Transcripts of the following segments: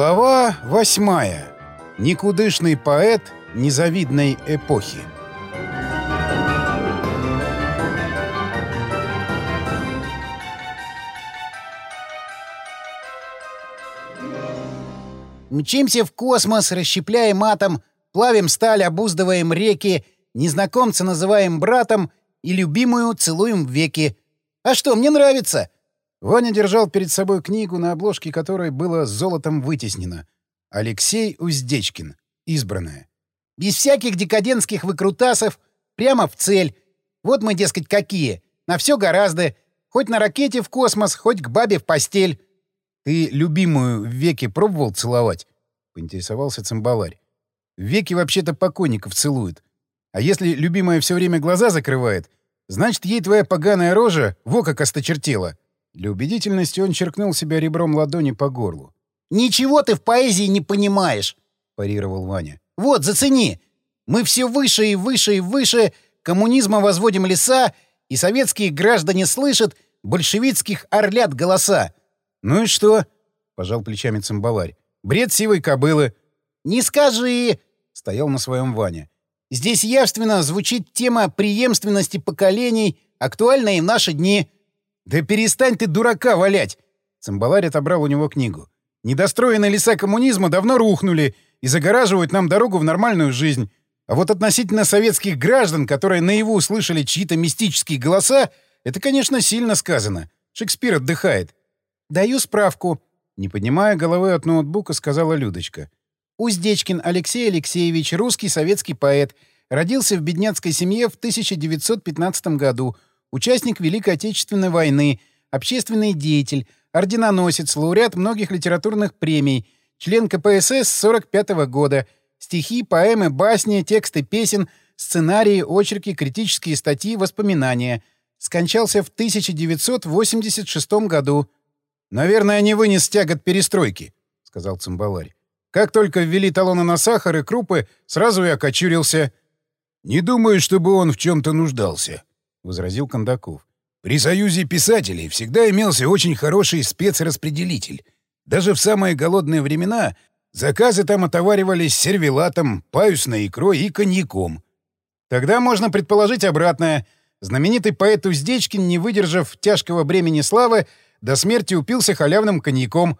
Глава восьмая. Никудышный поэт незавидной эпохи. Мчимся в космос, расщепляем атом, плавим сталь, обуздываем реки, незнакомца называем братом и любимую целуем в веки. А что, мне нравится!» Ваня держал перед собой книгу, на обложке которой было золотом вытеснено. Алексей Уздечкин. Избранная. «Без всяких декадентских выкрутасов, прямо в цель. Вот мы, дескать, какие. На все гораздо. Хоть на ракете в космос, хоть к бабе в постель». «Ты любимую в веки пробовал целовать?» — поинтересовался цимбаларь. «В веки вообще-то покойников целуют. А если любимая все время глаза закрывает, значит, ей твоя поганая рожа во как осточертела». Для убедительности он черкнул себя ребром ладони по горлу. «Ничего ты в поэзии не понимаешь», — парировал Ваня. «Вот, зацени. Мы все выше и выше и выше коммунизма возводим леса, и советские граждане слышат большевистских орлят голоса. «Ну и что?» — пожал плечами цимбаларь. «Бред сивой кобылы». «Не скажи!» — стоял на своем Ваня. «Здесь явственно звучит тема преемственности поколений, актуальная и в наши дни». «Да перестань ты дурака валять!» Цимбаларь отобрал у него книгу. «Недостроенные леса коммунизма давно рухнули и загораживают нам дорогу в нормальную жизнь. А вот относительно советских граждан, которые наяву услышали чьи-то мистические голоса, это, конечно, сильно сказано. Шекспир отдыхает. «Даю справку», — не поднимая головы от ноутбука, сказала Людочка. «Уздечкин Алексей Алексеевич, русский советский поэт, родился в бедняцкой семье в 1915 году, участник Великой Отечественной войны, общественный деятель, орденоносец, лауреат многих литературных премий, член КПСС с 45 -го года, стихи, поэмы, басни, тексты песен, сценарии, очерки, критические статьи, воспоминания. Скончался в 1986 году. «Наверное, не вынес тягот перестройки», — сказал цимбаларь. «Как только ввели талоны на сахар и крупы, сразу и окочурился». «Не думаю, чтобы он в чем-то нуждался», — возразил Кондаков. «При Союзе писателей всегда имелся очень хороший спецраспределитель. Даже в самые голодные времена заказы там отоваривались сервелатом, паюсной икрой и коньяком». «Тогда можно предположить обратное. Знаменитый поэт Уздечкин, не выдержав тяжкого бремени славы, до смерти упился халявным коньяком.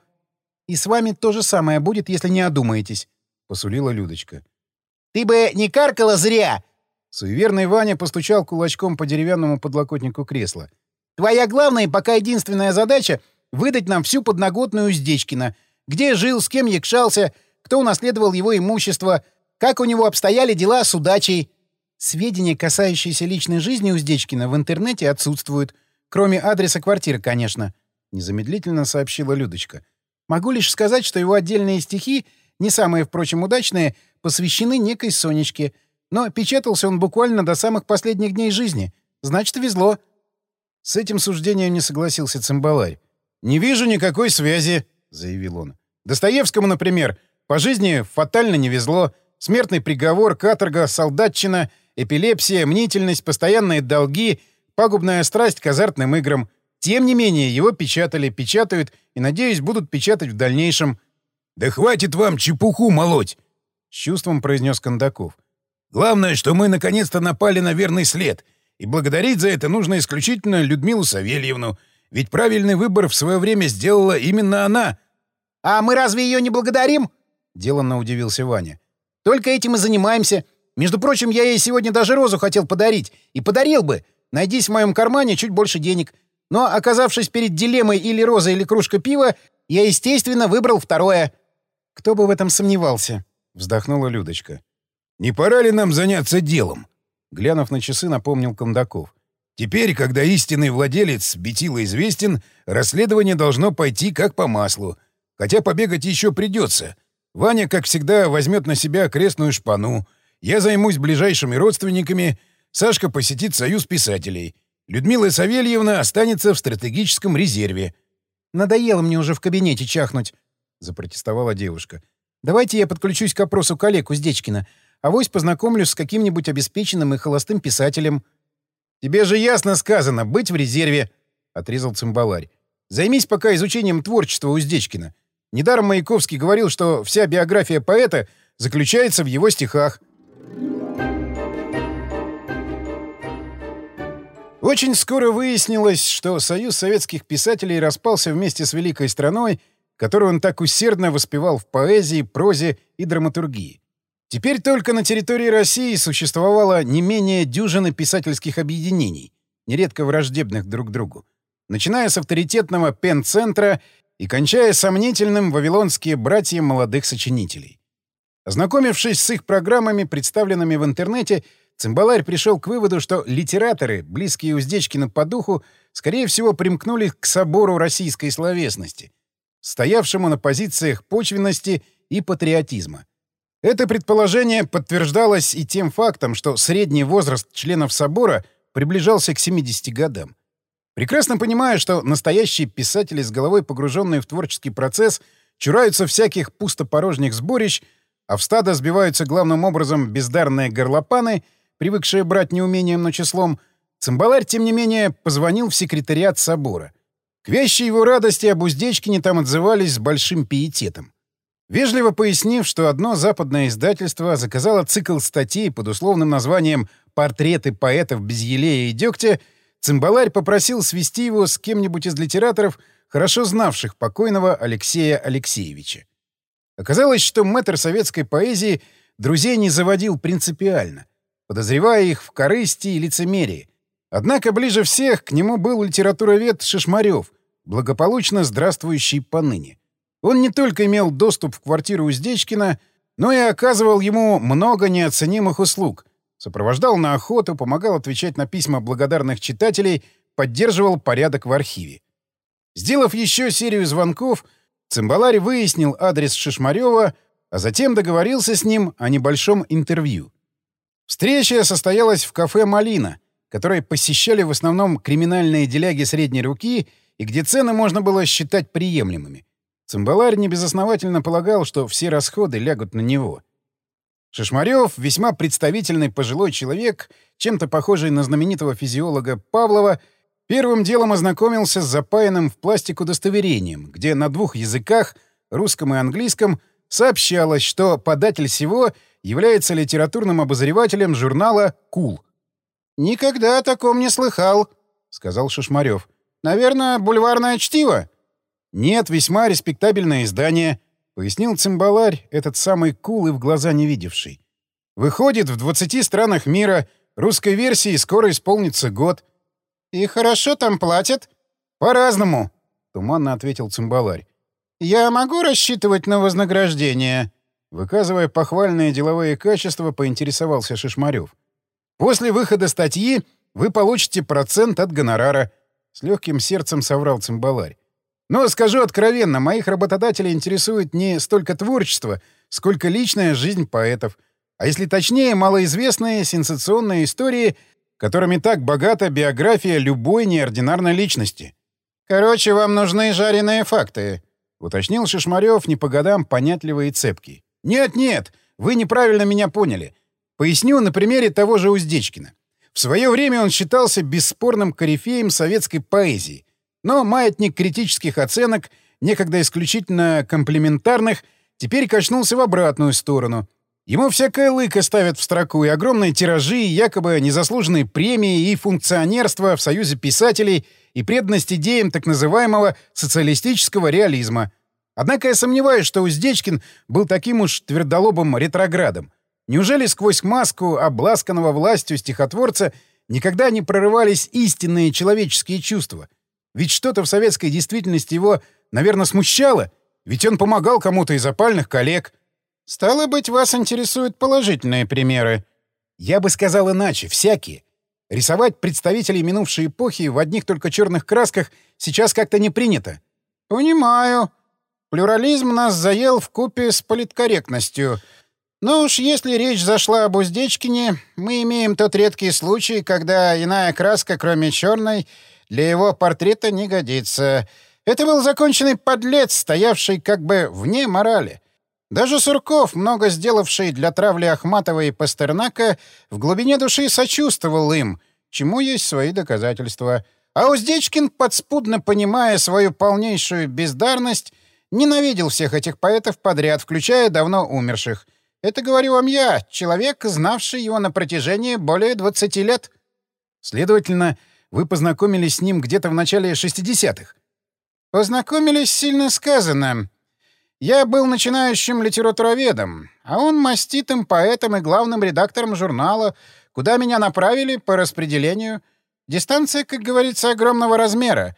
И с вами то же самое будет, если не одумаетесь, — посулила Людочка. — Ты бы не каркала зря! Суеверный Ваня постучал кулачком по деревянному подлокотнику кресла. — Твоя главная и пока единственная задача — выдать нам всю подноготную Уздечкина. Где жил, с кем якшался, кто унаследовал его имущество, как у него обстояли дела с удачей. Сведения, касающиеся личной жизни Уздечкина, в интернете отсутствуют. Кроме адреса квартиры, конечно. — незамедлительно сообщила Людочка. «Могу лишь сказать, что его отдельные стихи, не самые, впрочем, удачные, посвящены некой Сонечке. Но печатался он буквально до самых последних дней жизни. Значит, везло». С этим суждением не согласился Цимбаларь. «Не вижу никакой связи», — заявил он. «Достоевскому, например, по жизни фатально не везло. Смертный приговор, каторга, солдатчина, эпилепсия, мнительность, постоянные долги, пагубная страсть к азартным играм — тем не менее, его печатали, печатают и, надеюсь, будут печатать в дальнейшем. «Да хватит вам чепуху молоть!» — с чувством произнес Кондаков. «Главное, что мы наконец-то напали на верный след, и благодарить за это нужно исключительно Людмилу Савельевну, ведь правильный выбор в свое время сделала именно она». «А мы разве ее не благодарим?» — деланно удивился Ваня. «Только этим и занимаемся. Между прочим, я ей сегодня даже розу хотел подарить. И подарил бы. Найдись в моем кармане чуть больше денег. Но, оказавшись перед дилеммой или роза, или кружка пива, я, естественно, выбрал второе. «Кто бы в этом сомневался?» — вздохнула Людочка. «Не пора ли нам заняться делом?» Глянув на часы, напомнил Кондаков. «Теперь, когда истинный владелец Бетила известен, расследование должно пойти как по маслу. Хотя побегать еще придется. Ваня, как всегда, возьмет на себя крестную шпану. Я займусь ближайшими родственниками. Сашка посетит союз писателей. Людмила Савельевна останется в стратегическом резерве. «Надоело мне уже в кабинете чахнуть», — запротестовала девушка. «Давайте я подключусь к опросу коллег Уздечкина. Авось познакомлюсь с каким-нибудь обеспеченным и холостым писателем». «Тебе же ясно сказано — быть в резерве», — отрезал цимбаларь. «Займись пока изучением творчества Уздечкина. Недаром Маяковский говорил, что вся биография поэта заключается в его стихах. Очень скоро выяснилось, что Союз советских писателей распался вместе с великой страной, которую он так усердно воспевал в поэзии, прозе и драматургии. Теперь только на территории России существовало не менее дюжины писательских объединений, нередко враждебных друг другу, начиная с авторитетного Пен-центра и кончая сомнительным «Вавилонские братья молодых сочинителей». Ознакомившись с их программами, представленными в интернете, Цимбаларь пришел к выводу, что литераторы, близкие Уздечкину по духу, скорее всего, примкнули к собору российской словесности, стоявшему на позициях почвенности и патриотизма. Это предположение подтверждалось и тем фактом, что средний возраст членов собора приближался к 70 годам. Прекрасно понимая, что настоящие писатели с головой погруженные в творческий процесс чураются всяких пустопорожних сборищ, а в стадо сбиваются главным образом бездарные горлопаны, привыкшие брать неумением, но числом, Цимбаларь, тем не менее, позвонил в секретариат собора. К вещи его радости об Уздечкине там отзывались с большим пиететом. Вежливо пояснив, что одно западное издательство заказало цикл статей под условным названием «Портреты поэтов без елея и дегтя», Цимбаларь попросил свести его с кем-нибудь из литераторов, хорошо знавших покойного Алексея Алексеевича. Оказалось, что мэтр советской поэзии друзей не заводил принципиально, подозревая их в корысти и лицемерии. Однако ближе всех к нему был литературовед Шишмарев, благополучно здравствующий поныне. Он не только имел доступ в квартиру Уздечкина, но и оказывал ему много неоценимых услуг. Сопровождал на охоту, помогал отвечать на письма благодарных читателей, поддерживал порядок в архиве. Сделав еще серию звонков, Цимбаларь выяснил адрес Шишмарева, а затем договорился с ним о небольшом интервью. Встреча состоялась в кафе «Малина», которое посещали в основном криминальные деляги средней руки и где цены можно было считать приемлемыми. Цимбаларь небезосновательно полагал, что все расходы лягут на него. Шишмарев, весьма представительный пожилой человек, чем-то похожий на знаменитого физиолога Павлова, первым делом ознакомился с запаянным в пластик удостоверением, где на двух языках, русском и английском, сообщалось, что податель всего является литературным обозревателем журнала «Кул». «Никогда о таком не слыхал», — сказал Шишмарев. «Наверное, бульварное чтиво?» «Нет, весьма респектабельное издание», — пояснил цимбаларь, этот самый кул и в глаза не видевший. «Выходит, в 20 странах мира русской версии скоро исполнится год». «И хорошо там платят?» «По-разному», — туманно ответил цимбаларь. «Я могу рассчитывать на вознаграждение?» Выказывая похвальные деловые качества, поинтересовался Шишмарев. «После выхода статьи вы получите процент от гонорара», — с легким сердцем соврал цимбаларь. Но скажу откровенно, моих работодателей интересует не столько творчество, сколько личная жизнь поэтов. А если точнее, малоизвестные сенсационные истории, которыми так богата биография любой неординарной личности. «Короче, вам нужны жареные факты», — уточнил Шишмарев не по годам понятливый и цепкий. «Нет-нет, вы неправильно меня поняли. Поясню на примере того же Уздечкина. В свое время он считался бесспорным корифеем советской поэзии, но маятник критических оценок, некогда исключительно комплементарных, теперь качнулся в обратную сторону. Ему всякое лыко ставят в строку и огромные тиражи, и якобы незаслуженные премии, и функционерство в Союзе писателей, и преданность идеям так называемого социалистического реализма. Однако я сомневаюсь, что Уздечкин был таким уж твердолобым ретроградом. Неужели сквозь маску обласканного властью стихотворца никогда не прорывались истинные человеческие чувства — ведь что-то в советской действительности его, наверное, смущало, ведь он помогал кому-то из опальных коллег. Стало быть, вас интересуют положительные примеры. Я бы сказал иначе, всякие. Рисовать представителей минувшей эпохи в одних только черных красках сейчас как-то не принято. Понимаю. Плюрализм нас заел в купе с политкорректностью. Но уж если речь зашла об Уздечкине, мы имеем тот редкий случай, когда иная краска, кроме черной, для его портрета не годится. Это был законченный подлец, стоявший как бы вне морали. Даже Сурков, много сделавший для травли Ахматова и Пастернака, в глубине души сочувствовал им, чему есть свои доказательства. А Уздечкин, подспудно понимая свою полнейшую бездарность, Ненавидел всех этих поэтов подряд, включая давно умерших. Это говорю вам я, человек, знавший его на протяжении более 20 лет. Следовательно, вы познакомились с ним где-то в начале 60-х. Познакомились сильно сказано. Я был начинающим литературоведом, а он маститым поэтом и главным редактором журнала, куда меня направили по распределению. Дистанция, как говорится, огромного размера.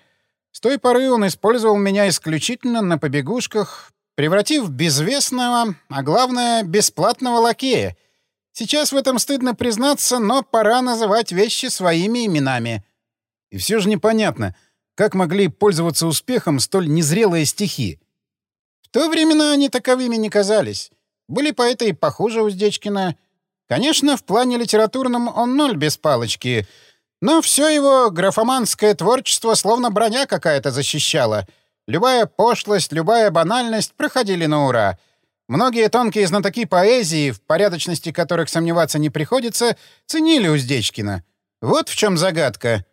С той поры он использовал меня исключительно на побегушках, превратив в безвестного, а главное, бесплатного лакея. Сейчас в этом стыдно признаться, но пора называть вещи своими именами. И все же непонятно, как могли пользоваться успехом столь незрелые стихи то времена они таковыми не казались. Были поэты и похуже Уздечкина. Конечно, в плане литературном он ноль без палочки, но все его графоманское творчество словно броня какая-то защищала. Любая пошлость, любая банальность проходили на ура. Многие тонкие знатоки поэзии, в порядочности которых сомневаться не приходится, ценили Уздечкина. Вот в чем загадка.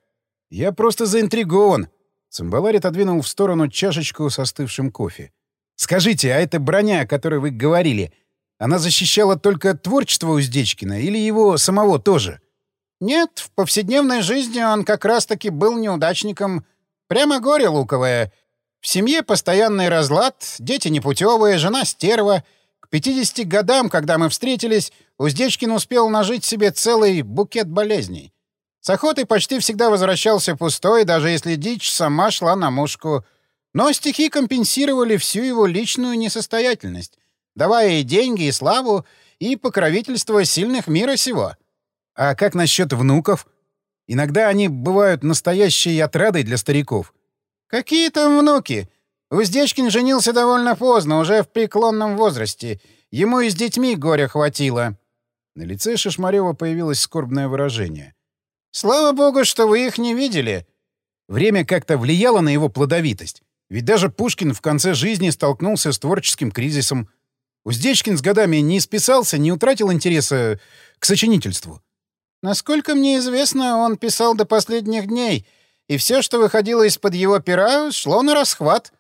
«Я просто заинтригован». Цимбаларь отодвинул в сторону чашечку со остывшим кофе. Скажите, а эта броня, о которой вы говорили, она защищала только творчество Уздечкина или его самого тоже? Нет, в повседневной жизни он как раз-таки был неудачником. Прямо горе луковое. В семье постоянный разлад, дети непутевые, жена стерва. К 50 годам, когда мы встретились, Уздечкин успел нажить себе целый букет болезней. С охоты почти всегда возвращался пустой, даже если дичь сама шла на мушку — но стихи компенсировали всю его личную несостоятельность, давая и деньги, и славу, и покровительство сильных мира сего. А как насчет внуков? Иногда они бывают настоящей отрадой для стариков. Какие там внуки? Уздечкин женился довольно поздно, уже в преклонном возрасте. Ему и с детьми горя хватило. На лице Шишмарева появилось скорбное выражение. «Слава богу, что вы их не видели». Время как-то влияло на его плодовитость. Ведь даже Пушкин в конце жизни столкнулся с творческим кризисом. Уздечкин с годами не списался, не утратил интереса к сочинительству. Насколько мне известно, он писал до последних дней, и все, что выходило из-под его пера, шло на расхват.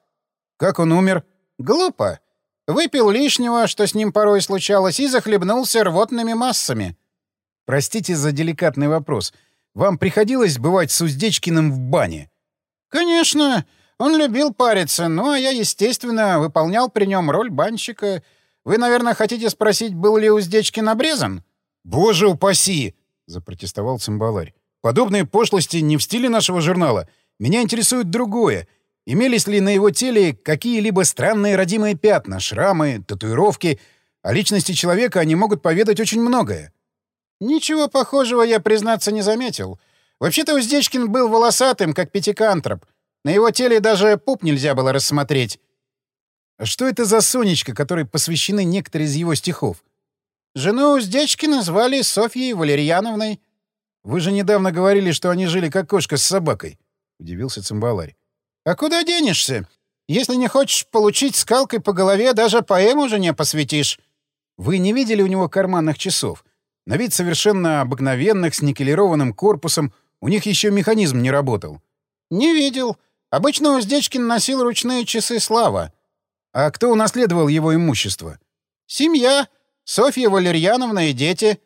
Как он умер? Глупо. Выпил лишнего, что с ним порой случалось, и захлебнулся рвотными массами. Простите за деликатный вопрос. Вам приходилось бывать с Уздечкиным в бане? Конечно. Он любил париться, ну а я, естественно, выполнял при нем роль банщика. Вы, наверное, хотите спросить, был ли Уздечкин обрезан? «Боже упаси!» — запротестовал цимбаларь. «Подобные пошлости не в стиле нашего журнала. Меня интересует другое. Имелись ли на его теле какие-либо странные родимые пятна, шрамы, татуировки? О личности человека они могут поведать очень многое». «Ничего похожего я, признаться, не заметил. Вообще-то Уздечкин был волосатым, как пятикантроп. На его теле даже пуп нельзя было рассмотреть. А что это за Сонечка, которой посвящены некоторые из его стихов? Жену Уздечки назвали Софьей Валерьяновной. Вы же недавно говорили, что они жили как кошка с собакой, — удивился цимбаларь. А куда денешься? Если не хочешь получить скалкой по голове, даже поэму жене посвятишь. Вы не видели у него карманных часов? На вид совершенно обыкновенных, с никелированным корпусом. У них еще механизм не работал. — Не видел. Обычно Уздечкин носил ручные часы «Слава». А кто унаследовал его имущество? Семья. Софья Валерьяновна и дети.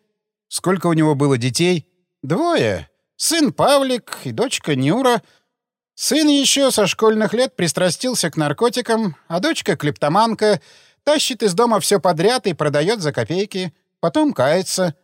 Сколько у него было детей? Двое. Сын Павлик и дочка Нюра. Сын еще со школьных лет пристрастился к наркотикам, а дочка — клептоманка, тащит из дома все подряд и продает за копейки. Потом кается.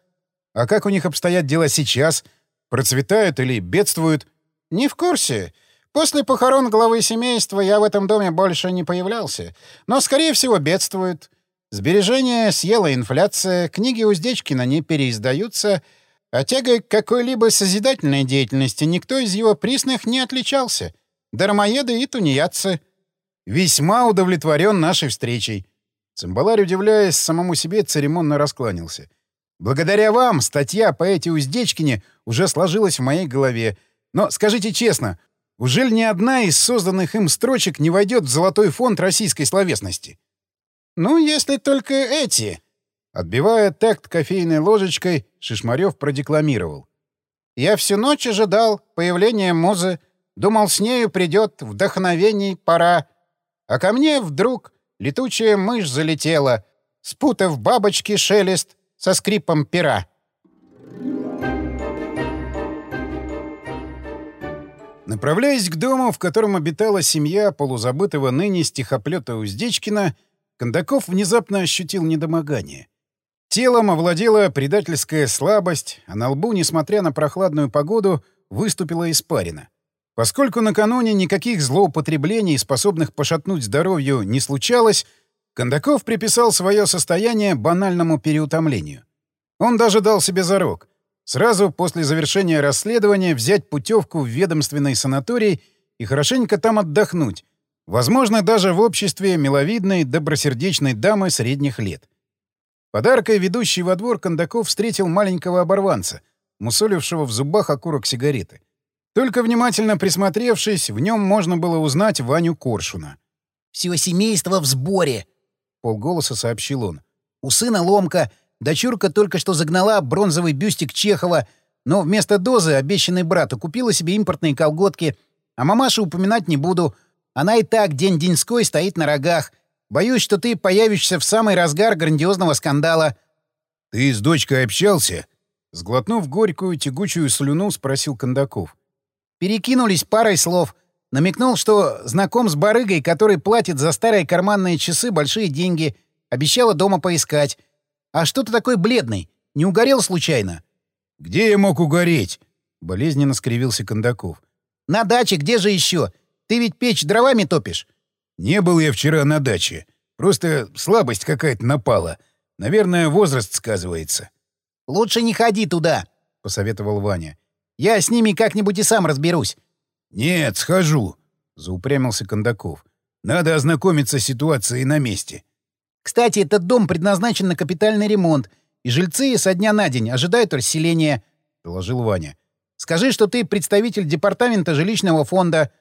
А как у них обстоят дела сейчас? Процветают или бедствуют? Не в курсе. После похорон главы семейства я в этом доме больше не появлялся. Но, скорее всего, бедствуют. Сбережения съела инфляция, книги Уздечкина не переиздаются, а тягой к какой-либо созидательной деятельности никто из его присных не отличался. Дармоеды и тунеядцы. Весьма удовлетворен нашей встречей. Цимбаларь, удивляясь самому себе, церемонно раскланялся. Благодаря вам статья по эти Уздечкине уже сложилась в моей голове. Но скажите честно, Ужель ни одна из созданных им строчек не войдет в золотой фонд российской словесности? Ну, если только эти. Отбивая такт кофейной ложечкой, Шишмарев продекламировал. Я всю ночь ожидал появления музы, думал, с нею придет вдохновений пора. А ко мне вдруг летучая мышь залетела, спутав бабочки шелест со скрипом пера. Направляясь к дому, в котором обитала семья полузабытого ныне стихоплета Уздечкина, Кондаков внезапно ощутил недомогание. Телом овладела предательская слабость, а на лбу, несмотря на прохладную погоду, выступила испарина. Поскольку накануне никаких злоупотреблений, способных пошатнуть здоровью, не случалось, Кондаков приписал свое состояние банальному переутомлению. Он даже дал себе зарок — сразу после завершения расследования взять путевку в ведомственный санаторий и хорошенько там отдохнуть, возможно, даже в обществе миловидной, добросердечной дамы средних лет. Подаркой ведущий во двор Кондаков встретил маленького оборванца, мусолившего в зубах окурок сигареты. Только внимательно присмотревшись, в нем можно было узнать Ваню Коршуна. «Все семейство в сборе», — полголоса сообщил он. «У сына ломка, дочурка только что загнала бронзовый бюстик Чехова, но вместо дозы, обещанной брату, купила себе импортные колготки, а мамашу упоминать не буду. Она и так день-деньской стоит на рогах. Боюсь, что ты появишься в самый разгар грандиозного скандала». «Ты с дочкой общался?» Сглотнув горькую, тягучую слюну, спросил Кондаков. «Перекинулись парой слов. Намекнул, что знаком с барыгой, который платит за старые карманные часы большие деньги. Обещала дома поискать. А что ты такой бледный? Не угорел случайно?» «Где я мог угореть?» — болезненно скривился Кондаков. «На даче, где же еще? Ты ведь печь дровами топишь?» «Не был я вчера на даче. Просто слабость какая-то напала. Наверное, возраст сказывается». «Лучше не ходи туда», — посоветовал Ваня. «Я с ними как-нибудь и сам разберусь». «Нет, схожу», — заупрямился Кондаков. «Надо ознакомиться с ситуацией на месте». «Кстати, этот дом предназначен на капитальный ремонт, и жильцы со дня на день ожидают расселения», — доложил Ваня. «Скажи, что ты представитель департамента жилищного фонда».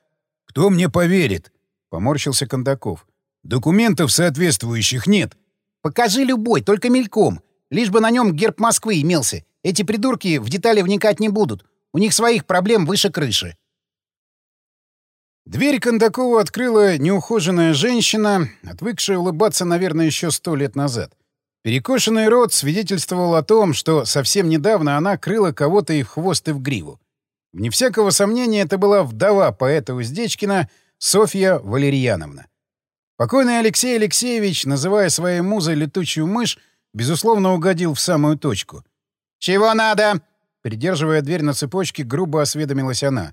«Кто мне поверит?» — поморщился Кондаков. «Документов соответствующих нет». «Покажи любой, только мельком. Лишь бы на нем герб Москвы имелся. Эти придурки в детали вникать не будут. У них своих проблем выше крыши». Дверь Кондакова открыла неухоженная женщина, отвыкшая улыбаться, наверное, еще сто лет назад. Перекошенный рот свидетельствовал о том, что совсем недавно она крыла кого-то и в хвост, и в гриву. Вне всякого сомнения, это была вдова поэта Уздечкина — Софья Валерьяновна. Покойный Алексей Алексеевич, называя своей музой летучую мышь, безусловно, угодил в самую точку. «Чего надо?» Придерживая дверь на цепочке, грубо осведомилась она.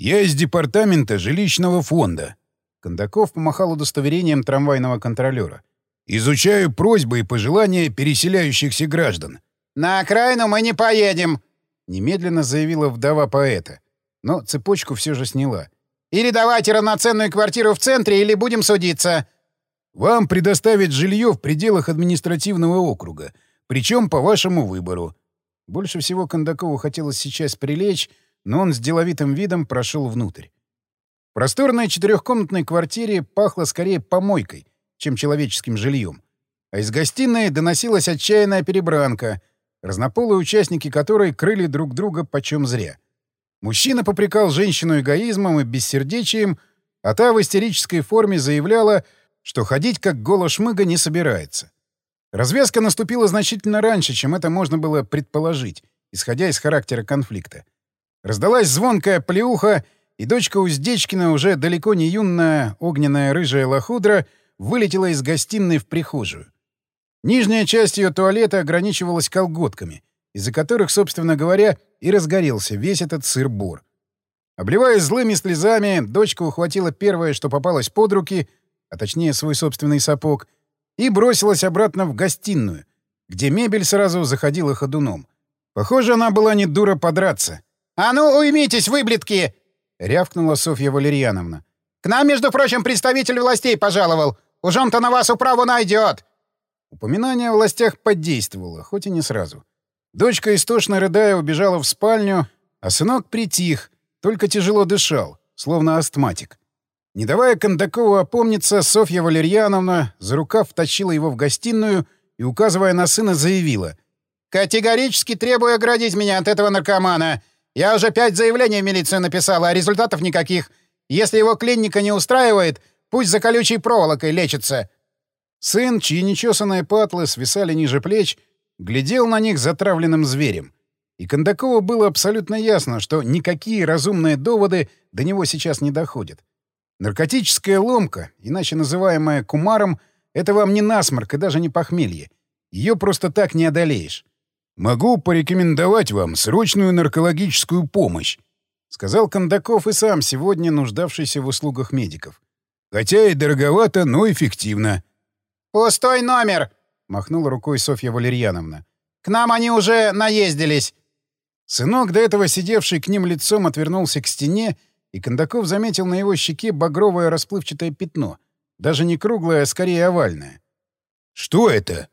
«Я из департамента жилищного фонда». Кондаков помахал удостоверением трамвайного контролера. «Изучаю просьбы и пожелания переселяющихся граждан». «На окраину мы не поедем», — немедленно заявила вдова поэта. Но цепочку все же сняла. Или давайте равноценную квартиру в центре, или будем судиться. Вам предоставят жилье в пределах административного округа, причем по вашему выбору. Больше всего Кондакову хотелось сейчас прилечь, но он с деловитым видом прошел внутрь. В просторной четырехкомнатной квартире пахло скорее помойкой, чем человеческим жильем. А из гостиной доносилась отчаянная перебранка, разнополые участники которой крыли друг друга почем зря — Мужчина попрекал женщину эгоизмом и бессердечием, а та в истерической форме заявляла, что ходить как голошмыга не собирается. Развязка наступила значительно раньше, чем это можно было предположить, исходя из характера конфликта. Раздалась звонкая плеуха, и дочка Уздечкина, уже далеко не юная огненная рыжая лохудра, вылетела из гостиной в прихожую. Нижняя часть ее туалета ограничивалась колготками, из-за которых, собственно говоря, и разгорелся весь этот сыр-бор. Обливаясь злыми слезами, дочка ухватила первое, что попалось под руки, а точнее свой собственный сапог, и бросилась обратно в гостиную, где мебель сразу заходила ходуном. Похоже, она была не дура подраться. «А ну, уймитесь, выблетки!» — рявкнула Софья Валерьяновна. «К нам, между прочим, представитель властей пожаловал. Уж он-то на вас управу найдет!» Упоминание о властях подействовало, хоть и не сразу. Дочка, истошно рыдая, убежала в спальню, а сынок притих, только тяжело дышал, словно астматик. Не давая Кондакову опомниться, Софья Валерьяновна за рукав втащила его в гостиную и, указывая на сына, заявила. «Категорически требую оградить меня от этого наркомана. Я уже пять заявлений в милицию написала, а результатов никаких. Если его клиника не устраивает, Пусть за колючей проволокой лечится!» Сын, чьи нечесанные патлы свисали ниже плеч, глядел на них затравленным зверем. И Кондакову было абсолютно ясно, что никакие разумные доводы до него сейчас не доходят. Наркотическая ломка, иначе называемая кумаром, это вам не насморк и даже не похмелье. Ее просто так не одолеешь. «Могу порекомендовать вам срочную наркологическую помощь», — сказал Кондаков и сам сегодня нуждавшийся в услугах медиков. «Хотя и дороговато, но эффективно». «Пустой номер!» — махнула рукой Софья Валерьяновна. «К нам они уже наездились!» Сынок, до этого сидевший к ним лицом, отвернулся к стене, и Кондаков заметил на его щеке багровое расплывчатое пятно. Даже не круглое, а скорее овальное. «Что это?»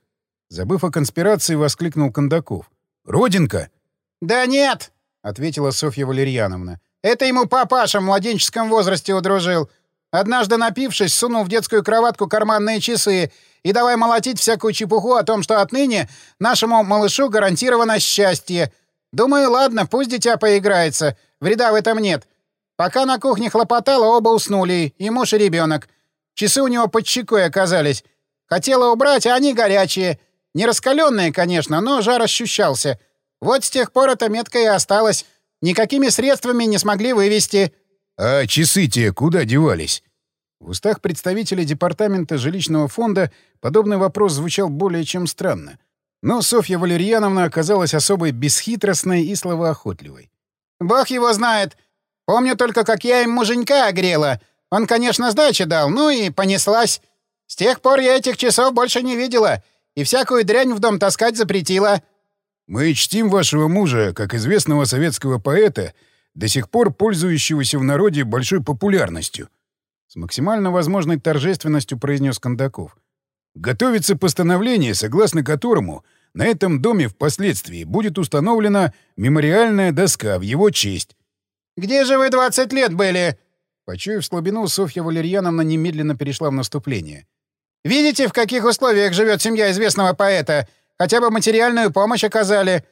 Забыв о конспирации, воскликнул Кондаков. «Родинка?» «Да нет!» — ответила Софья Валерьяновна. «Это ему папаша в младенческом возрасте удружил. Однажды напившись, сунул в детскую кроватку карманные часы и давай молотить всякую чепуху о том, что отныне нашему малышу гарантировано счастье. Думаю, ладно, пусть дитя поиграется, вреда в этом нет. Пока на кухне хлопотала, оба уснули, и муж, и ребенок. Часы у него под щекой оказались. Хотела убрать, а они горячие. Не раскаленные, конечно, но жар ощущался. Вот с тех пор эта метка и осталась. Никакими средствами не смогли вывести. — А часы те куда девались? В устах представителя департамента жилищного фонда подобный вопрос звучал более чем странно. Но Софья Валерьяновна оказалась особой бесхитростной и словоохотливой. «Бог его знает. Помню только, как я им муженька огрела. Он, конечно, сдачи дал, ну и понеслась. С тех пор я этих часов больше не видела и всякую дрянь в дом таскать запретила. Мы чтим вашего мужа, как известного советского поэта, до сих пор пользующегося в народе большой популярностью. С максимально возможной торжественностью произнес Кондаков. Готовится постановление, согласно которому на этом доме впоследствии будет установлена мемориальная доска в его честь. «Где же вы 20 лет были?» Почуяв слабину, Софья Валерьяновна немедленно перешла в наступление. Видите, в каких условиях живет семья известного поэта? Хотя бы материальную помощь оказали.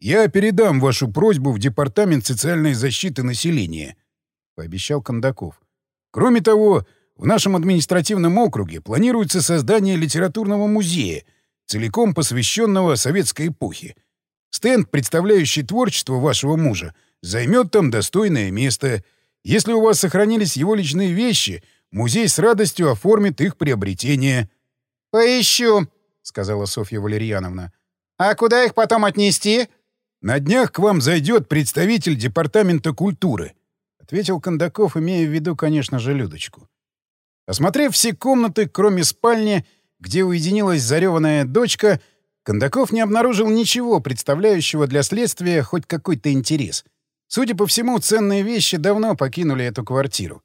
Я передам вашу просьбу в Департамент социальной защиты населения, пообещал Кондаков. Кроме того, в нашем административном округе планируется создание литературного музея, целиком посвященного советской эпохе. Стенд, представляющий творчество вашего мужа, займет там достойное место. Если у вас сохранились его личные вещи — Музей с радостью оформит их приобретение. — Поищу, — сказала Софья Валерьяновна. — А куда их потом отнести? — На днях к вам зайдет представитель Департамента культуры, — ответил Кондаков, имея в виду, конечно же, Людочку. Осмотрев все комнаты, кроме спальни, где уединилась зареванная дочка, Кондаков не обнаружил ничего, представляющего для следствия хоть какой-то интерес. Судя по всему, ценные вещи давно покинули эту квартиру.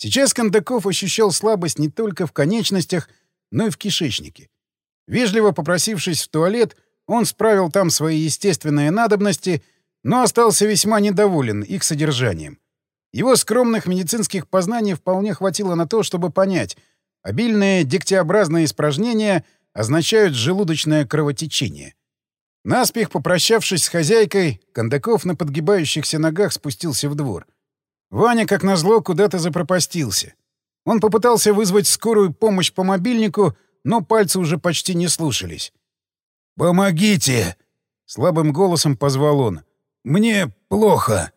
Сейчас Кондаков ощущал слабость не только в конечностях, но и в кишечнике. Вежливо попросившись в туалет, он справил там свои естественные надобности, но остался весьма недоволен их содержанием. Его скромных медицинских познаний вполне хватило на то, чтобы понять, обильные дегтеобразные испражнения означают желудочное кровотечение. Наспех попрощавшись с хозяйкой, Кондаков на подгибающихся ногах спустился в двор — Ваня, как назло, куда-то запропастился. Он попытался вызвать скорую помощь по мобильнику, но пальцы уже почти не слушались. «Помогите!» — слабым голосом позвал он. «Мне плохо!»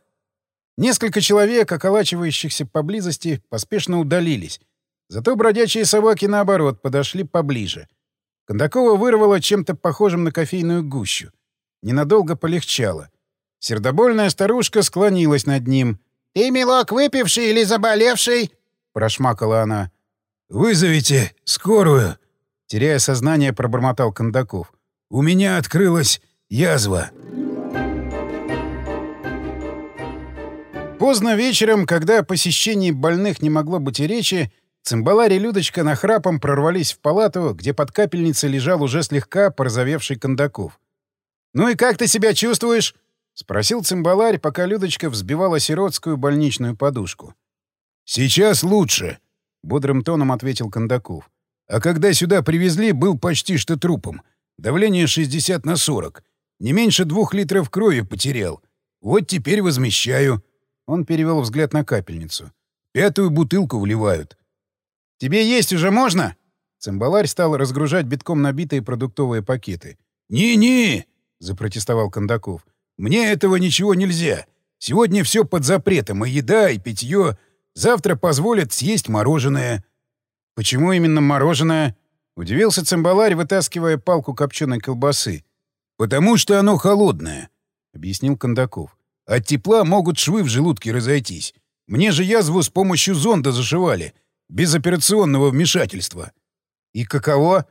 Несколько человек, околачивающихся поблизости, поспешно удалились. Зато бродячие собаки, наоборот, подошли поближе. Кондакова вырвало чем-то похожим на кофейную гущу. Ненадолго полегчало. Сердобольная старушка склонилась над ним — «Ты, милок, выпивший или заболевший?» — прошмакала она. «Вызовите скорую!» — теряя сознание, пробормотал Кондаков. «У меня открылась язва!» Поздно вечером, когда о посещении больных не могло быть и речи, Цимбаларь и Людочка нахрапом прорвались в палату, где под капельницей лежал уже слегка порозовевший Кондаков. «Ну и как ты себя чувствуешь?» — спросил цимбаларь, пока Людочка взбивала сиротскую больничную подушку. «Сейчас лучше», — бодрым тоном ответил Кондаков. «А когда сюда привезли, был почти что трупом. Давление 60 на 40. Не меньше двух литров крови потерял. Вот теперь возмещаю». Он перевел взгляд на капельницу. «Пятую бутылку вливают». Тебе есть уже можно?» Цимбаларь стал разгружать битком набитые продуктовые пакеты. «Не-не!» — запротестовал Кондаков. «Мне этого ничего нельзя. Сегодня все под запретом, и еда, и питье. Завтра позволят съесть мороженое». «Почему именно мороженое?» — удивился цимбаларь, вытаскивая палку копченой колбасы. «Потому что оно холодное», — объяснил Кондаков. «От тепла могут швы в желудке разойтись. Мне же язву с помощью зонда зашивали, без операционного вмешательства». «И каково?»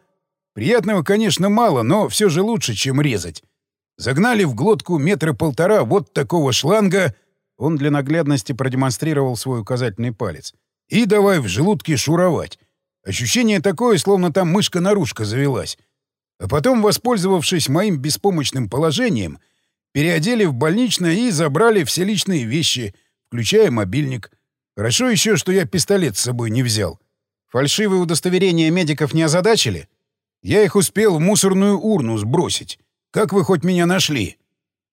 «Приятного, конечно, мало, но все же лучше, чем резать. Загнали в глотку метра полтора вот такого шланга...» Он для наглядности продемонстрировал свой указательный палец. «И давай в желудке шуровать. Ощущение такое, словно там мышка-нарушка завелась. А потом, воспользовавшись моим беспомощным положением, переодели в больничное и забрали все личные вещи, включая мобильник. Хорошо еще, что я пистолет с собой не взял. Фальшивые удостоверения медиков не озадачили? Я их успел в мусорную урну сбросить. Как вы хоть меня нашли?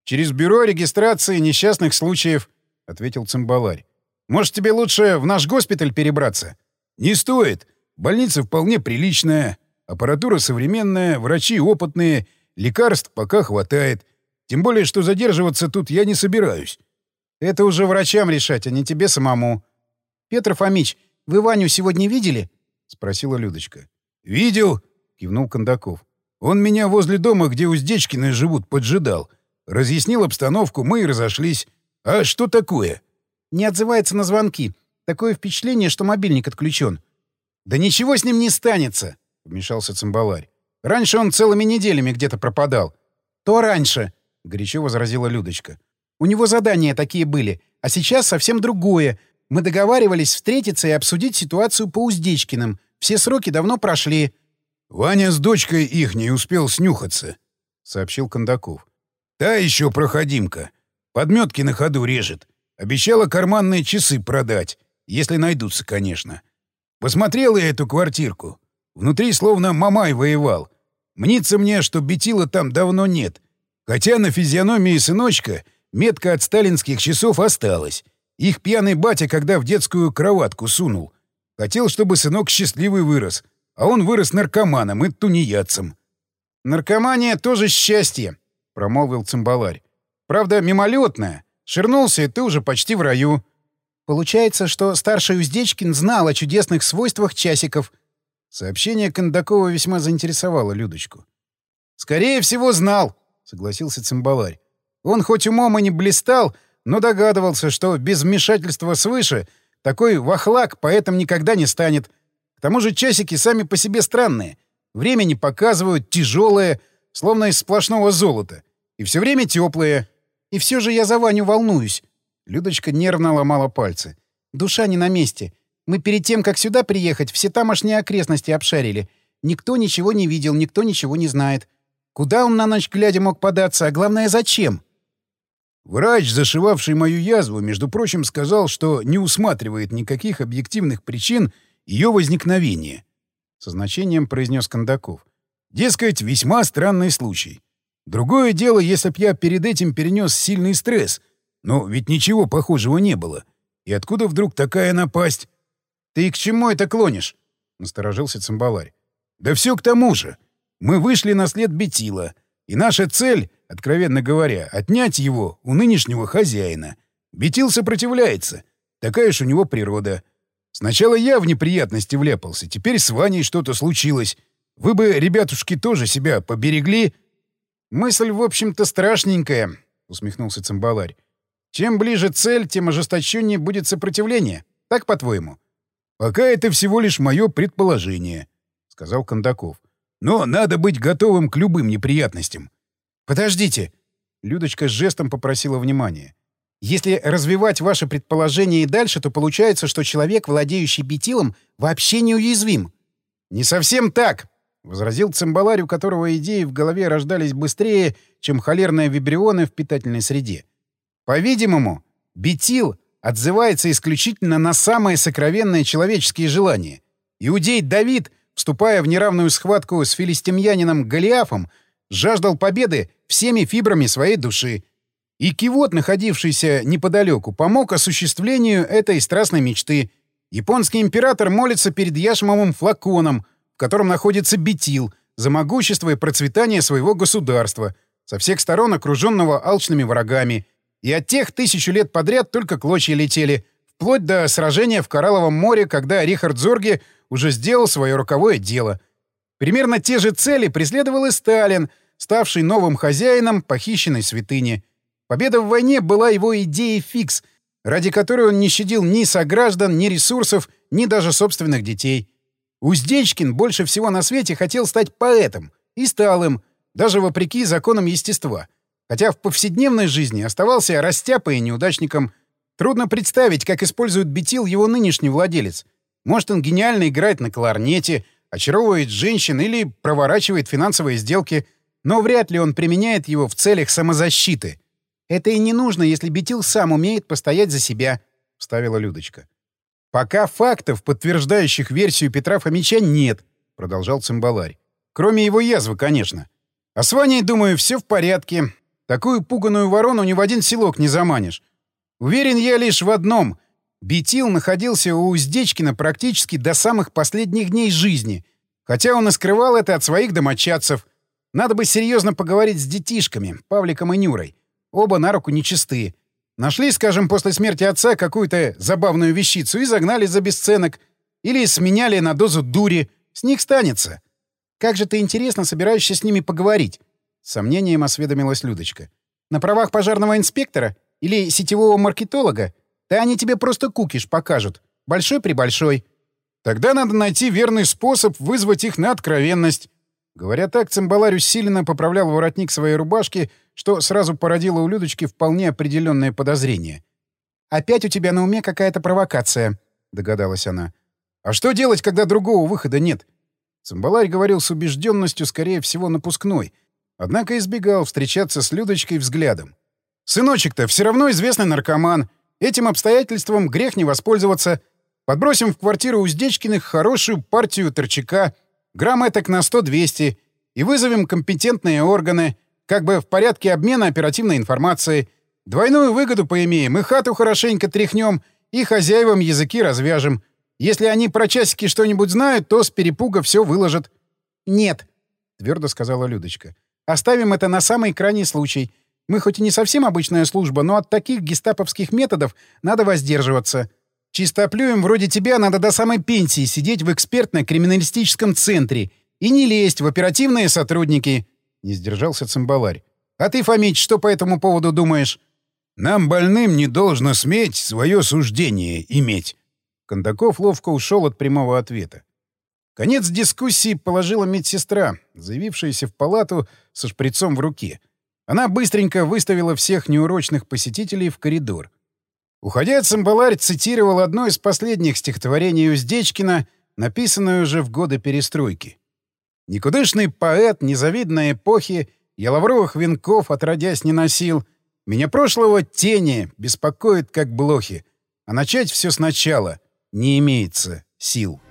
Через бюро регистрации несчастных случаев, — ответил цимбаларь. Может, тебе лучше в наш госпиталь перебраться? Не стоит. Больница вполне приличная, аппаратура современная, врачи опытные, лекарств пока хватает. Тем более, что задерживаться тут я не собираюсь. Это уже врачам решать, а не тебе самому. Петр Фомич, вы Ваню сегодня видели? спросила Людочка. Видел, кивнул Кондаков. Он меня возле дома, где Уздечкины живут, поджидал. Разъяснил обстановку, мы и разошлись. А что такое? Не отзывается на звонки. Такое впечатление, что мобильник отключен. «Да ничего с ним не станется!» — вмешался цимбаларь. «Раньше он целыми неделями где-то пропадал». «То раньше!» — горячо возразила Людочка. «У него задания такие были, а сейчас совсем другое. Мы договаривались встретиться и обсудить ситуацию по Уздечкиным. Все сроки давно прошли». «Ваня с дочкой их не успел снюхаться», — сообщил Кондаков. «Та еще проходимка. Подметки на ходу режет. Обещала карманные часы продать, если найдутся, конечно. Посмотрел я эту квартирку. Внутри словно Мамай воевал. Мнится мне, что Бетила там давно нет. Хотя на физиономии сыночка метка от сталинских часов осталась. Их пьяный батя, когда в детскую кроватку сунул. Хотел, чтобы сынок счастливый вырос. А он вырос наркоманом и тунеядцем. «Наркомания тоже счастье», — промолвил цимбаларь. «Правда, мимолетная. Ширнулся, и ты уже почти в раю». Получается, что старший Уздечкин знал о чудесных свойствах часиков. Сообщение Кондакова весьма заинтересовало Людочку. «Скорее всего, знал», — согласился Цимбаларь. «Он хоть умом и не блистал, но догадывался, что без вмешательства свыше такой вахлак поэтом никогда не станет. К тому же часики сами по себе странные. Время не показывают, тяжелые, словно из сплошного золота. И все время теплые. И все же я за Ваню волнуюсь. Людочка нервно ломала пальцы. «Душа не на месте. Мы перед тем, как сюда приехать, все тамошние окрестности обшарили. Никто ничего не видел, никто ничего не знает. Куда он на ночь глядя мог податься, а главное, зачем?» Врач, зашивавший мою язву, между прочим, сказал, что не усматривает никаких объективных причин ее возникновения. Со значением произнес Кондаков. Дескать, весьма странный случай. Другое дело, если б я перед этим перенес сильный стресс, но ведь ничего похожего не было. И откуда вдруг такая напасть? — Ты к чему это клонишь? — насторожился цимбаларь. — Да все к тому же. Мы вышли на след Бетила, и наша цель, откровенно говоря, отнять его у нынешнего хозяина. Бетил сопротивляется. Такая уж у него природа. Сначала я в неприятности вляпался, теперь с Ваней что-то случилось. Вы бы, ребятушки, тоже себя поберегли. — Мысль, в общем-то, страшненькая, — усмехнулся цимбаларь. Чем ближе цель, тем ожесточеннее будет сопротивление. Так, по-твоему? — Пока это всего лишь мое предположение, — сказал Кондаков. — Но надо быть готовым к любым неприятностям. — Подождите! — Людочка с жестом попросила внимания. Если развивать ваше предположение и дальше, то получается, что человек, владеющий бетилом, вообще неуязвим. — Не совсем так, — возразил цимбаларь, у которого идеи в голове рождались быстрее, чем холерные вибрионы в питательной среде. По-видимому, бетил отзывается исключительно на самые сокровенные человеческие желания. Иудей Давид, вступая в неравную схватку с филистимьянином Голиафом, жаждал победы всеми фибрами своей души. И Кивот, находившийся неподалеку, помог осуществлению этой страстной мечты. японский император молится перед яшмовым флаконом, в котором находится бетил, за могущество и процветание своего государства, со всех сторон окруженного алчными врагами. И от тех тысячу лет подряд только клочья летели, вплоть до сражения в Коралловом море, когда Рихард Зорге уже сделал свое роковое дело. Примерно те же цели преследовал и Сталин, ставший новым хозяином похищенной святыни. Победа в войне была его идеей фикс, ради которой он не щадил ни сограждан, ни ресурсов, ни даже собственных детей. Уздечкин больше всего на свете хотел стать поэтом, и стал им, даже вопреки законам естества. Хотя в повседневной жизни оставался растяпой и неудачником. Трудно представить, как использует бетил его нынешний владелец. Может, он гениально играет на кларнете, очаровывает женщин или проворачивает финансовые сделки, но вряд ли он применяет его в целях самозащиты. «Это и не нужно, если бетил сам умеет постоять за себя», — вставила Людочка. «Пока фактов, подтверждающих версию Петра Фомича, нет», — продолжал Цимбаларь. «Кроме его язвы, конечно. А с Ваней, думаю, все в порядке. Такую пуганую ворону ни в один селок не заманишь. Уверен я лишь в одном. Бетил находился у Уздечкина практически до самых последних дней жизни, хотя он и скрывал это от своих домочадцев. Надо бы серьезно поговорить с детишками, Павликом и Нюрой. Оба на руку нечистые. Нашли, скажем, после смерти отца какую-то забавную вещицу и загнали за бесценок. Или сменяли на дозу дури. С них станется. Как же ты интересно собираешься с ними поговорить? С сомнением осведомилась Людочка. На правах пожарного инспектора? Или сетевого маркетолога? Да они тебе просто кукиш покажут. Большой при большой. Тогда надо найти верный способ вызвать их на откровенность. Говоря так, цимбаларь усиленно поправлял воротник своей рубашки, что сразу породило у Людочки вполне определенное подозрение. «Опять у тебя на уме какая-то провокация», — догадалась она. «А что делать, когда другого выхода нет?» Цимбаларь говорил с убежденностью, скорее всего, напускной, однако избегал встречаться с Людочкой взглядом. «Сыночек-то все равно известный наркоман. Этим обстоятельством грех не воспользоваться. Подбросим в квартиру Уздечкиных хорошую партию торчака — Грамм этак на 100-200. И вызовем компетентные органы, как бы в порядке обмена оперативной информацией. Двойную выгоду поимеем, и хату хорошенько тряхнем, и хозяевам языки развяжем. Если они про часики что-нибудь знают, то с перепуга все выложат. «Нет», — твердо сказала Людочка. «Оставим это на самый крайний случай. Мы хоть и не совсем обычная служба, но от таких гестаповских методов надо воздерживаться. Чистоплюем вроде тебя надо до самой пенсии сидеть в экспертно-криминалистическом центре и не лезть в оперативные сотрудники. Не сдержался цимбаларь. А ты, Фомич, что по этому поводу думаешь? Нам, больным, не должно сметь свое суждение иметь. Кондаков ловко ушел от прямого ответа. Конец дискуссии положила медсестра, заявившаяся в палату со шприцом в руке. Она быстренько выставила всех неурочных посетителей в коридор. Уходя, Цимбаларь цитировал одно из последних стихотворений Уздечкина, написанное уже в годы перестройки. «Никудышный поэт незавидной эпохи я лавровых венков отродясь не носил. Меня прошлого тени беспокоит, как блохи, а начать все сначала не имеется сил».